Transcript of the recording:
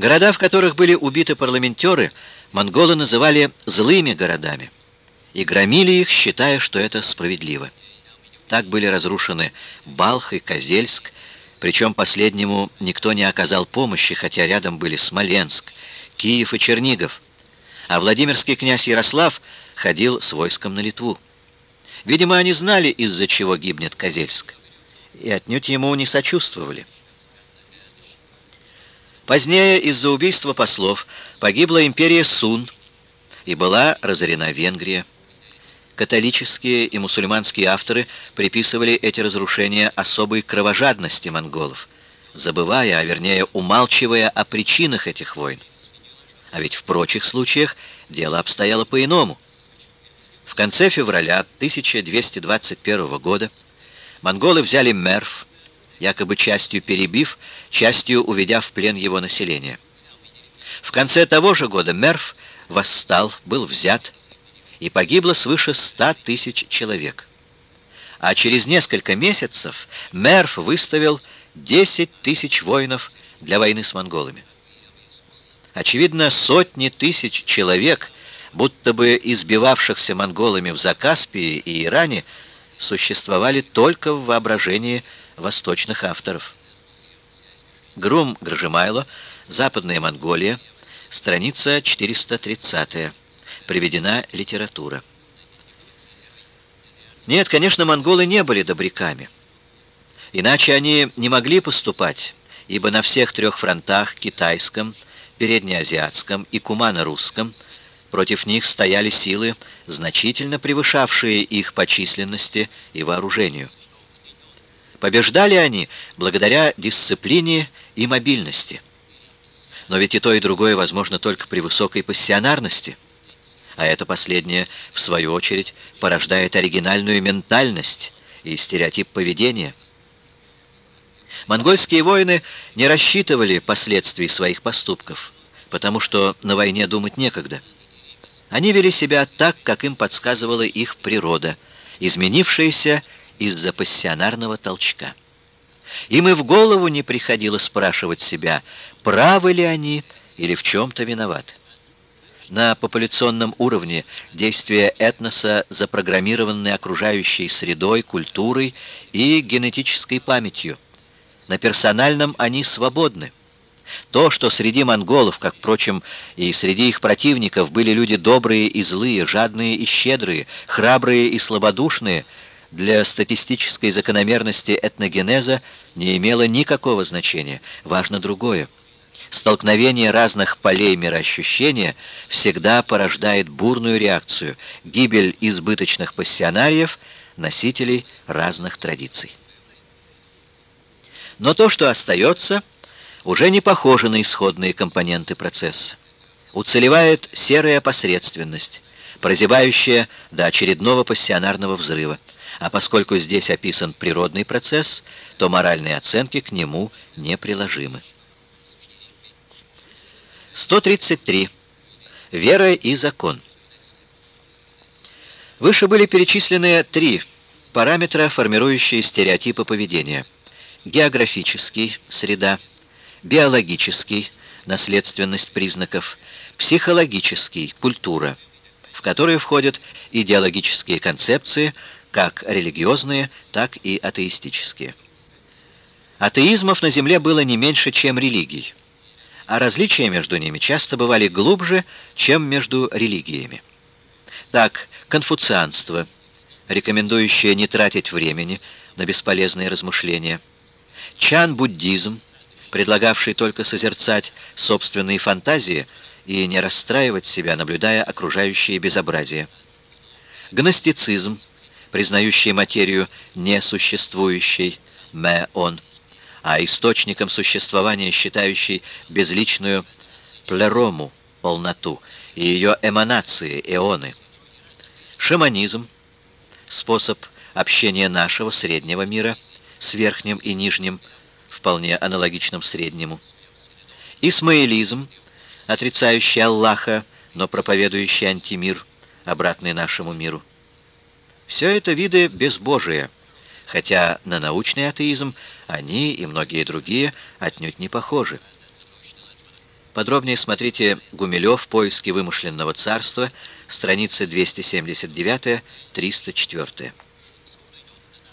Города, в которых были убиты парламентеры, монголы называли «злыми городами» и громили их, считая, что это справедливо. Так были разрушены Балх и Козельск, причем последнему никто не оказал помощи, хотя рядом были Смоленск, Киев и Чернигов, а Владимирский князь Ярослав ходил с войском на Литву. Видимо, они знали, из-за чего гибнет Козельск, и отнюдь ему не сочувствовали. Позднее из-за убийства послов погибла империя Сун, и была разорена Венгрия. Католические и мусульманские авторы приписывали эти разрушения особой кровожадности монголов, забывая, а вернее умалчивая о причинах этих войн. А ведь в прочих случаях дело обстояло по-иному. В конце февраля 1221 года монголы взяли Мерв, якобы частью перебив, частью уведя в плен его население. В конце того же года Мерв восстал, был взят, и погибло свыше ста тысяч человек. А через несколько месяцев Мерв выставил 10 тысяч воинов для войны с монголами. Очевидно, сотни тысяч человек, будто бы избивавшихся монголами в Закаспии и Иране, существовали только в воображении восточных авторов. Грум Гржемайло, Западная Монголия, страница 430 приведена литература. Нет, конечно, монголы не были добряками. Иначе они не могли поступать, ибо на всех трех фронтах, китайском, переднеазиатском и кумано-русском, против них стояли силы, значительно превышавшие их по численности и вооружению. Побеждали они благодаря дисциплине и мобильности. Но ведь и то, и другое возможно только при высокой пассионарности. А это последнее, в свою очередь, порождает оригинальную ментальность и стереотип поведения. Монгольские воины не рассчитывали последствий своих поступков, потому что на войне думать некогда. Они вели себя так, как им подсказывала их природа, изменившаяся из-за пассионарного толчка. Им и в голову не приходило спрашивать себя, правы ли они или в чем-то виноваты. На популяционном уровне действия этноса запрограммированы окружающей средой, культурой и генетической памятью. На персональном они свободны. То, что среди монголов, как, впрочем, и среди их противников, были люди добрые и злые, жадные и щедрые, храбрые и слабодушные – для статистической закономерности этногенеза не имело никакого значения. Важно другое. Столкновение разных полей мироощущения всегда порождает бурную реакцию, гибель избыточных пассионариев, носителей разных традиций. Но то, что остается, уже не похоже на исходные компоненты процесса. Уцелевает серая посредственность, прозябающая до очередного пассионарного взрыва. А поскольку здесь описан природный процесс, то моральные оценки к нему неприложимы. 133. Вера и закон. Выше были перечислены три параметра, формирующие стереотипы поведения. Географический – среда, биологический – наследственность признаков, психологический – культура, в которые входят идеологические концепции – как религиозные, так и атеистические. Атеизмов на Земле было не меньше, чем религий, а различия между ними часто бывали глубже, чем между религиями. Так, конфуцианство, рекомендующее не тратить времени на бесполезные размышления, чан-буддизм, предлагавший только созерцать собственные фантазии и не расстраивать себя, наблюдая окружающие безобразия, гностицизм, признающий материю несуществующей, мэ-он, а источником существования считающий безличную плерому, полноту, и ее эманации, эоны. Шаманизм, способ общения нашего среднего мира с верхним и нижним, вполне аналогичным среднему. Исмаилизм, отрицающий Аллаха, но проповедующий антимир, обратный нашему миру. Все это виды безбожия, хотя на научный атеизм они и многие другие отнюдь не похожи. Подробнее смотрите Гумилев «Поиски вымышленного царства», страницы 279-304.